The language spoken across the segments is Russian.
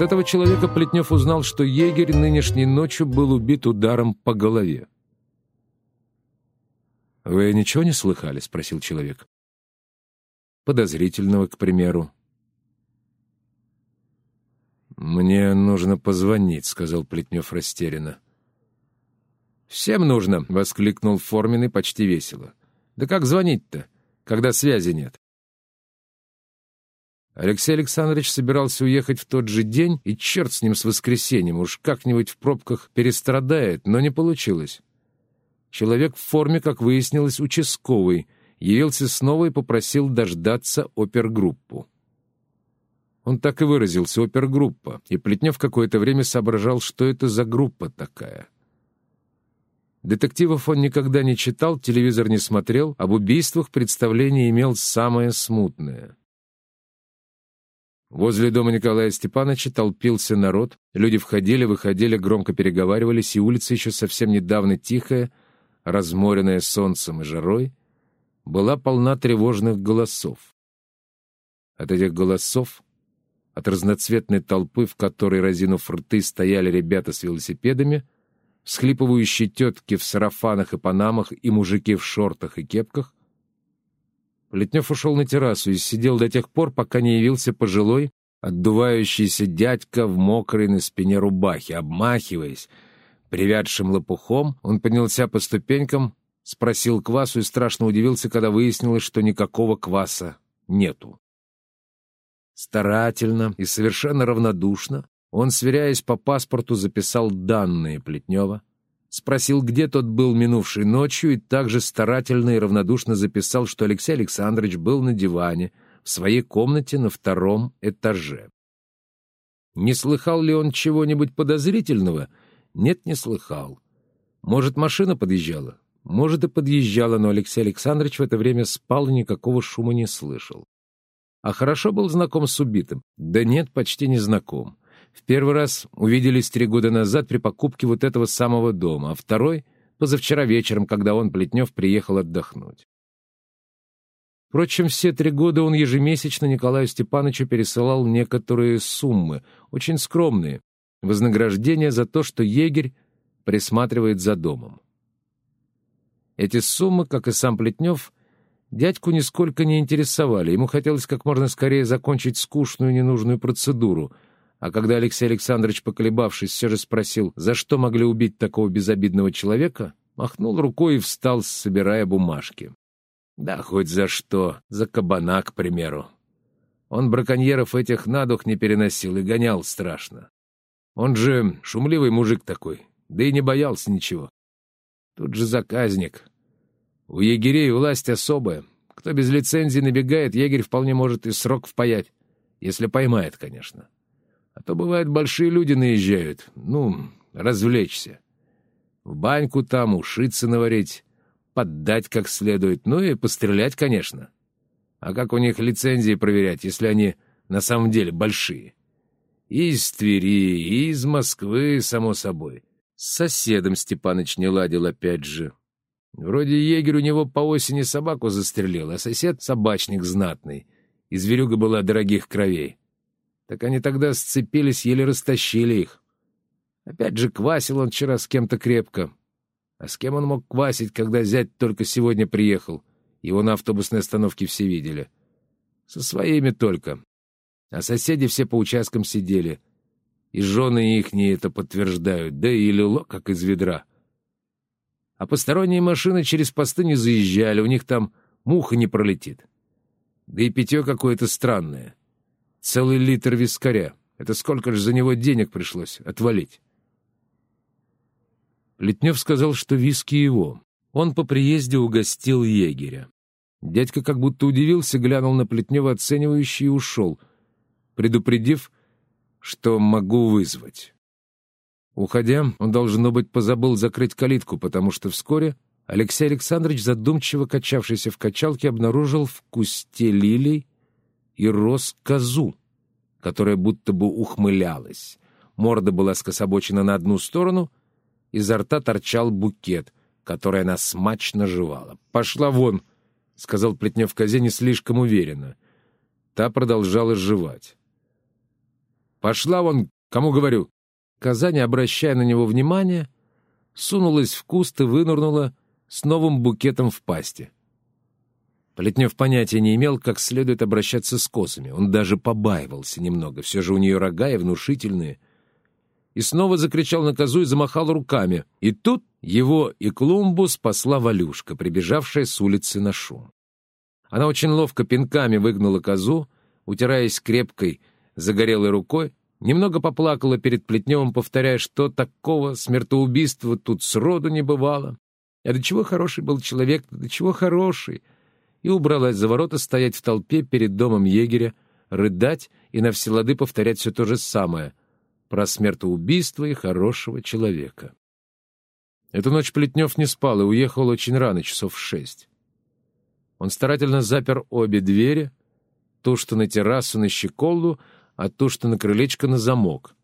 От этого человека Плетнев узнал, что егерь нынешней ночью был убит ударом по голове. «Вы ничего не слыхали?» — спросил человек. «Подозрительного, к примеру». «Мне нужно позвонить», — сказал Плетнев растерянно. «Всем нужно», — воскликнул Форменный почти весело. «Да как звонить-то, когда связи нет?» Алексей Александрович собирался уехать в тот же день, и черт с ним с воскресеньем, уж как-нибудь в пробках перестрадает, но не получилось. Человек в форме, как выяснилось, участковый, явился снова и попросил дождаться опергруппу. Он так и выразился, опергруппа, и Плетнев какое-то время соображал, что это за группа такая. Детективов он никогда не читал, телевизор не смотрел, об убийствах представление имел самое смутное. Возле дома Николая Степановича толпился народ, люди входили, выходили, громко переговаривались, и улица еще совсем недавно тихая, разморенная солнцем и жарой, была полна тревожных голосов. От этих голосов, от разноцветной толпы, в которой, разинув рты, стояли ребята с велосипедами, всхлипывающие тетки в сарафанах и панамах и мужики в шортах и кепках, Плетнев ушел на террасу и сидел до тех пор, пока не явился пожилой, отдувающийся дядька в мокрой на спине рубахе, обмахиваясь, Привядшим лопухом он поднялся по ступенькам, спросил квасу и страшно удивился, когда выяснилось, что никакого кваса нету. Старательно и совершенно равнодушно он, сверяясь по паспорту, записал данные Плетнева, спросил, где тот был минувшей ночью, и также старательно и равнодушно записал, что Алексей Александрович был на диване в своей комнате на втором этаже. Не слыхал ли он чего-нибудь подозрительного — нет, не слыхал. Может, машина подъезжала? Может, и подъезжала, но Алексей Александрович в это время спал и никакого шума не слышал. А хорошо был знаком с убитым? Да нет, почти не знаком. В первый раз увиделись три года назад при покупке вот этого самого дома, а второй — позавчера вечером, когда он, Плетнев, приехал отдохнуть. Впрочем, все три года он ежемесячно Николаю Степановичу пересылал некоторые суммы, очень скромные, вознаграждение за то, что егерь присматривает за домом. Эти суммы, как и сам Плетнев, дядьку нисколько не интересовали. Ему хотелось как можно скорее закончить скучную ненужную процедуру. А когда Алексей Александрович, поколебавшись, все же спросил, за что могли убить такого безобидного человека, махнул рукой и встал, собирая бумажки. Да хоть за что, за кабана, к примеру. Он браконьеров этих на дух не переносил и гонял страшно. Он же шумливый мужик такой, да и не боялся ничего. Тут же заказник. У егерей власть особая. Кто без лицензии набегает, егерь вполне может и срок впаять. Если поймает, конечно. А то, бывает, большие люди наезжают. Ну, развлечься. В баньку там, ушиться наварить, поддать как следует, ну и пострелять, конечно. А как у них лицензии проверять, если они на самом деле большие? И из Твери, и из Москвы, само собой. С соседом Степаныч не ладил опять же. Вроде егерь у него по осени собаку застрелил, а сосед — собачник знатный. И зверюга была дорогих кровей. Так они тогда сцепились, еле растащили их. Опять же, квасил он вчера с кем-то крепко. А с кем он мог квасить, когда зять только сегодня приехал? Его на автобусной остановке все видели. Со своими только. А соседи все по участкам сидели. И жены ихние это подтверждают, да и лило, как из ведра. А посторонние машины через посты не заезжали, у них там муха не пролетит. Да и питье какое-то странное. Целый литр вискаря. Это сколько же за него денег пришлось отвалить? Летнев сказал, что виски его. Он по приезде угостил егеря. Дядька как будто удивился, глянул на Плетнева оценивающе и ушел — предупредив, что могу вызвать. Уходя, он, должно быть, позабыл закрыть калитку, потому что вскоре Алексей Александрович, задумчиво качавшийся в качалке, обнаружил в кусте лилий и роз козу, которая будто бы ухмылялась. Морда была скособочена на одну сторону, изо рта торчал букет, который она смачно жевала. «Пошла вон!» — сказал Плетнев козе не слишком уверенно. Та продолжала жевать. Пошла вон, кому говорю!» Казань, обращая на него внимание, сунулась в куст и вынырнула с новым букетом в пасти. Плетнев понятия не имел, как следует обращаться с козами. Он даже побаивался немного. Все же у нее рога и внушительные. И снова закричал на козу и замахал руками. И тут его и клумбу спасла Валюшка, прибежавшая с улицы на шум. Она очень ловко пинками выгнала козу, утираясь крепкой, загорелой рукой, немного поплакала перед Плетневым, повторяя, что такого смертоубийства тут сроду не бывало. А до чего хороший был человек, до чего хороший — и убралась за ворота стоять в толпе перед домом егеря, рыдать и на все лады повторять все то же самое про смертоубийство и хорошего человека. Эту ночь Плетнев не спал и уехал очень рано, часов в шесть. Он старательно запер обе двери, ту, что на террасу на щеколду, а ту, что на крылечко на замок.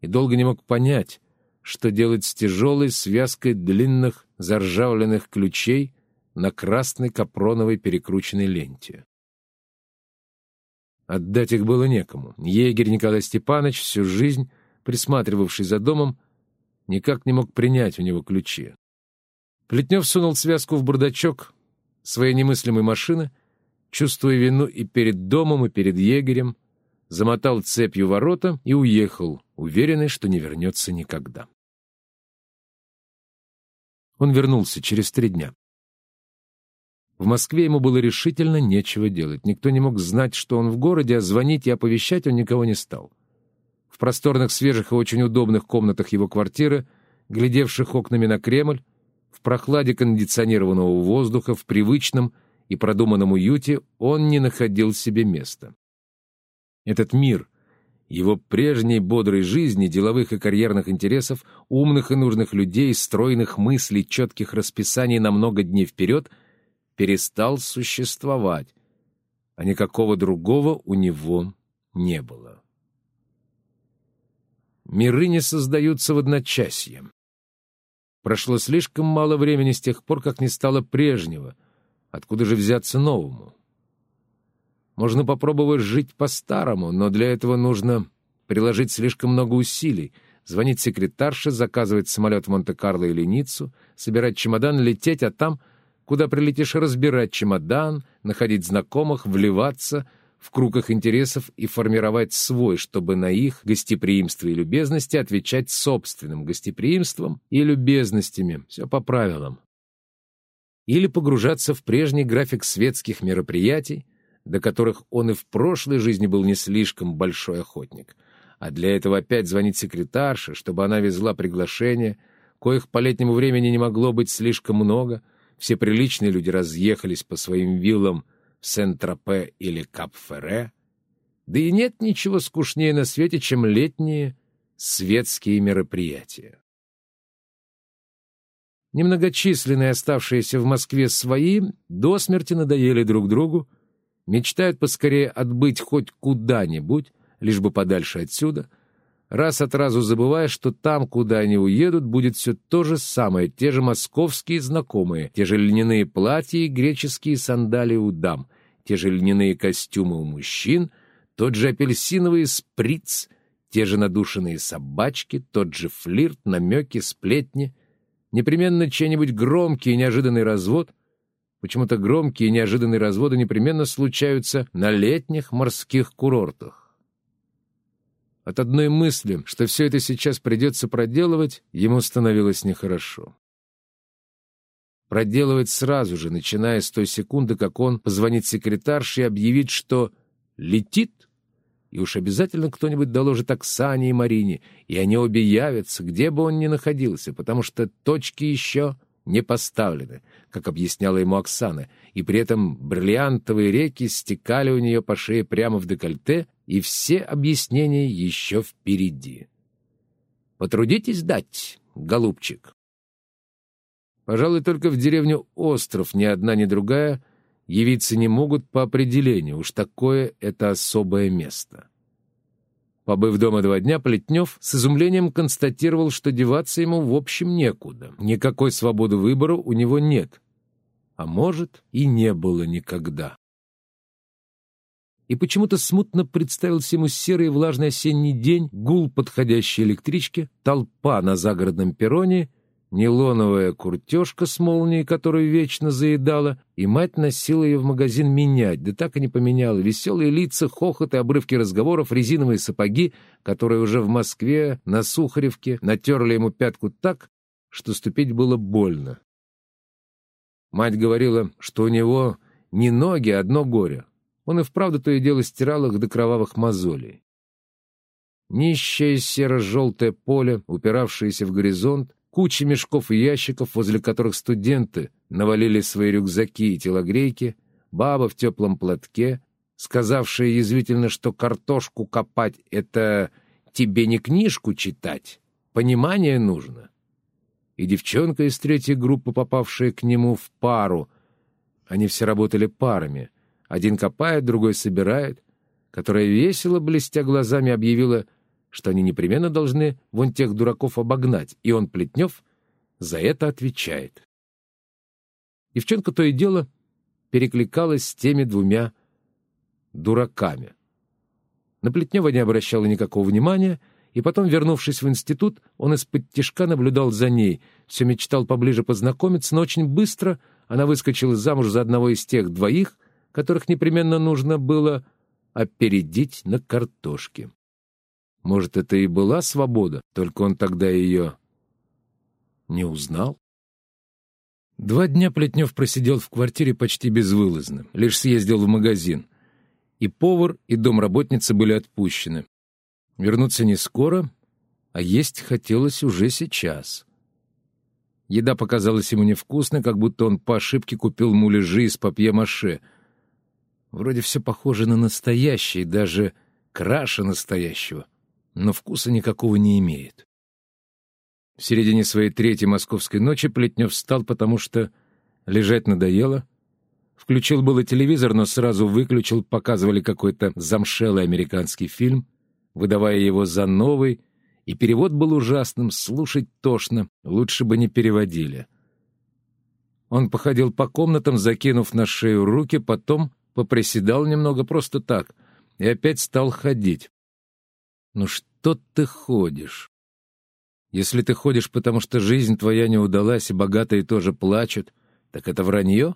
И долго не мог понять, что делать с тяжелой связкой длинных заржавленных ключей, на красной капроновой перекрученной ленте. Отдать их было некому. Егерь Николай Степанович, всю жизнь присматривавший за домом, никак не мог принять у него ключи. Плетнев сунул связку в бардачок своей немыслимой машины, чувствуя вину и перед домом, и перед егерем, замотал цепью ворота и уехал, уверенный, что не вернется никогда. Он вернулся через три дня. В Москве ему было решительно нечего делать. Никто не мог знать, что он в городе, а звонить и оповещать он никого не стал. В просторных, свежих и очень удобных комнатах его квартиры, глядевших окнами на Кремль, в прохладе кондиционированного воздуха, в привычном и продуманном уюте он не находил себе места. Этот мир, его прежней бодрой жизни, деловых и карьерных интересов, умных и нужных людей, стройных мыслей, четких расписаний на много дней вперед — перестал существовать, а никакого другого у него не было. Миры не создаются в одночасье. Прошло слишком мало времени с тех пор, как не стало прежнего. Откуда же взяться новому? Можно попробовать жить по-старому, но для этого нужно приложить слишком много усилий, звонить секретарше, заказывать самолет в Монте-Карло или Ниццу, собирать чемодан, лететь, а там куда прилетишь разбирать чемодан, находить знакомых, вливаться в кругах интересов и формировать свой, чтобы на их гостеприимство и любезности отвечать собственным гостеприимством и любезностями. Все по правилам. Или погружаться в прежний график светских мероприятий, до которых он и в прошлой жизни был не слишком большой охотник. А для этого опять звонить секретарше, чтобы она везла приглашения, коих по летнему времени не могло быть слишком много — все приличные люди разъехались по своим виллам в Сен-Тропе или Кап-Ферре. Да и нет ничего скучнее на свете, чем летние светские мероприятия. Немногочисленные оставшиеся в Москве свои до смерти надоели друг другу, мечтают поскорее отбыть хоть куда-нибудь, лишь бы подальше отсюда, раз от разу забывая, что там, куда они уедут, будет все то же самое, те же московские знакомые, те же льняные платья и греческие сандалии у дам, те же льняные костюмы у мужчин, тот же апельсиновый сприц, те же надушенные собачки, тот же флирт, намеки, сплетни, непременно чей-нибудь громкий и неожиданный развод. Почему-то громкие и неожиданные разводы непременно случаются на летних морских курортах. От одной мысли, что все это сейчас придется проделывать, ему становилось нехорошо. Проделывать сразу же, начиная с той секунды, как он позвонит секретарше и объявит, что летит, и уж обязательно кто-нибудь доложит Оксане и Марине, и они обе явятся, где бы он ни находился, потому что точки еще не поставлены, как объясняла ему Оксана, и при этом бриллиантовые реки стекали у нее по шее прямо в декольте, и все объяснения еще впереди. Потрудитесь дать, голубчик. Пожалуй, только в деревню Остров ни одна, ни другая явиться не могут по определению, уж такое это особое место. Побыв дома два дня, Плетнев с изумлением констатировал, что деваться ему в общем некуда. Никакой свободы выбора у него нет. А может, и не было никогда. И почему-то смутно представился ему серый влажный осенний день, гул подходящей электрички, толпа на загородном перроне, нейлоновая куртежка с молнией, которую вечно заедала, и мать носила ее в магазин менять, да так и не поменяла. Веселые лица, хохот и обрывки разговоров, резиновые сапоги, которые уже в Москве на Сухаревке натерли ему пятку так, что ступить было больно. Мать говорила, что у него не ноги, а одно горе. Он и вправду то и дело стирал их до кровавых мозолей. Нищее серо-желтое поле, упиравшееся в горизонт, куча мешков и ящиков, возле которых студенты навалили свои рюкзаки и телогрейки, баба в теплом платке, сказавшая язвительно, что картошку копать — это тебе не книжку читать, понимание нужно. И девчонка из третьей группы, попавшая к нему в пару, они все работали парами — один копает, другой собирает, которая весело, блестя глазами, объявила, что они непременно должны вон тех дураков обогнать, и он, Плетнев, за это отвечает. Девчонка то и дело перекликалась с теми двумя дураками. На Плетнева не обращала никакого внимания, и потом, вернувшись в институт, он из-под тишка наблюдал за ней, все мечтал поближе познакомиться, но очень быстро она выскочила замуж за одного из тех двоих — которых непременно нужно было опередить на картошке. Может, это и была свобода, только он тогда ее не узнал? Два дня Плетнев просидел в квартире почти безвылазно, лишь съездил в магазин. И повар, и домработница были отпущены. Вернуться не скоро, а есть хотелось уже сейчас. Еда показалась ему невкусной, как будто он по ошибке купил муляжи из папье-маше — Вроде все похоже на настоящий, даже краше настоящего, но вкуса никакого не имеет. В середине своей третьей московской ночи Плетнев встал, потому что лежать надоело. Включил было телевизор, но сразу выключил, показывали какой-то замшелый американский фильм, выдавая его за новый, и перевод был ужасным, слушать тошно, лучше бы не переводили. Он походил по комнатам, закинув на шею руки, потом поприседал немного просто так и опять стал ходить. «Ну что ты ходишь? Если ты ходишь, потому что жизнь твоя не удалась, и богатые тоже плачут, так это вранье?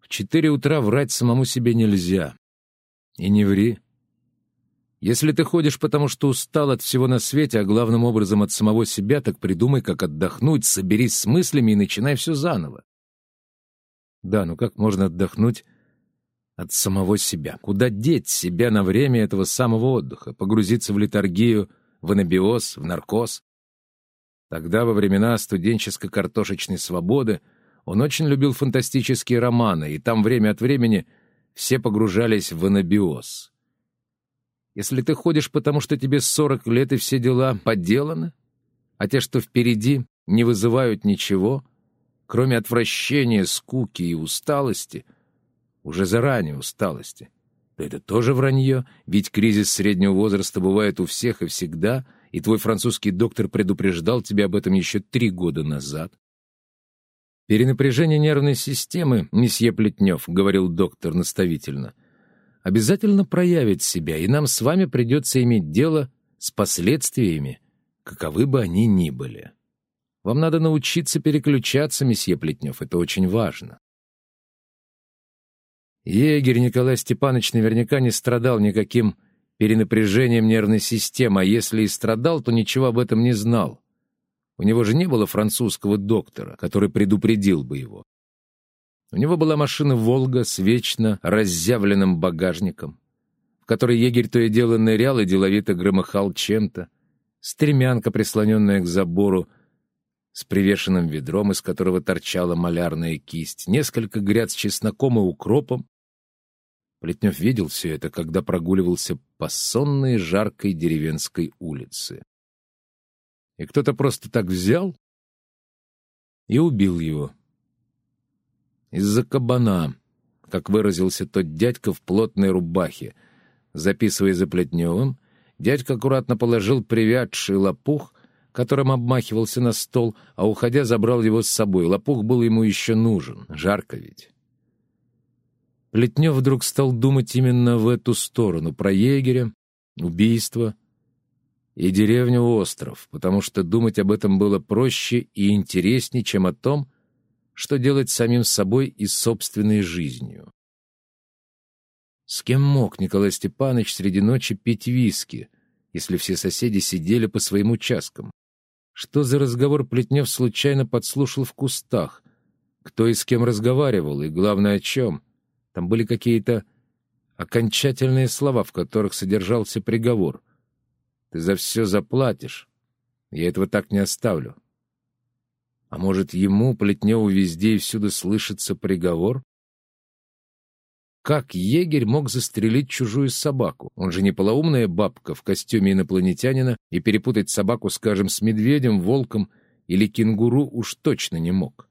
В четыре утра врать самому себе нельзя. И не ври. Если ты ходишь, потому что устал от всего на свете, а главным образом от самого себя, так придумай, как отдохнуть, соберись с мыслями и начинай все заново. Да, ну как можно отдохнуть, от самого себя. Куда деть себя на время этого самого отдыха? Погрузиться в литургию, в анабиоз, в наркоз? Тогда, во времена студенческо-картошечной свободы, он очень любил фантастические романы, и там время от времени все погружались в анабиоз. Если ты ходишь, потому что тебе сорок лет и все дела поделаны, а те, что впереди, не вызывают ничего, кроме отвращения, скуки и усталости — уже заранее усталости. Да это тоже вранье, ведь кризис среднего возраста бывает у всех и всегда, и твой французский доктор предупреждал тебя об этом еще три года назад. «Перенапряжение нервной системы, месье Плетнев», — говорил доктор наставительно, — «обязательно проявит себя, и нам с вами придется иметь дело с последствиями, каковы бы они ни были. Вам надо научиться переключаться, месье Плетнев, это очень важно. Егерь Николай Степанович наверняка не страдал никаким перенапряжением нервной системы, а если и страдал, то ничего об этом не знал. У него же не было французского доктора, который предупредил бы его. У него была машина «Волга» с вечно разъявленным багажником, в которой егерь то и дело нырял и деловито громыхал чем-то, стремянка, прислоненная к забору, с привешенным ведром, из которого торчала малярная кисть, несколько гряд с чесноком и укропом, Плетнев видел все это, когда прогуливался по сонной жаркой деревенской улице. И кто-то просто так взял и убил его. Из-за кабана, как выразился тот дядька в плотной рубахе. Записывая за Плетневым, дядька аккуратно положил привядший лопух, которым обмахивался на стол, а уходя забрал его с собой. Лопух был ему еще нужен, жарко ведь. Плетнев вдруг стал думать именно в эту сторону, про егеря, убийство и деревню-остров, потому что думать об этом было проще и интереснее, чем о том, что делать самим собой и собственной жизнью. С кем мог Николай Степанович среди ночи пить виски, если все соседи сидели по своим участкам? Что за разговор Плетнев случайно подслушал в кустах? Кто и с кем разговаривал, и, главное, о чем? Там были какие-то окончательные слова, в которых содержался приговор. «Ты за все заплатишь. Я этого так не оставлю». А может, ему, Плетневу, везде и всюду слышится приговор? Как егерь мог застрелить чужую собаку? Он же не полоумная бабка в костюме инопланетянина и перепутать собаку, скажем, с медведем, волком или кенгуру уж точно не мог.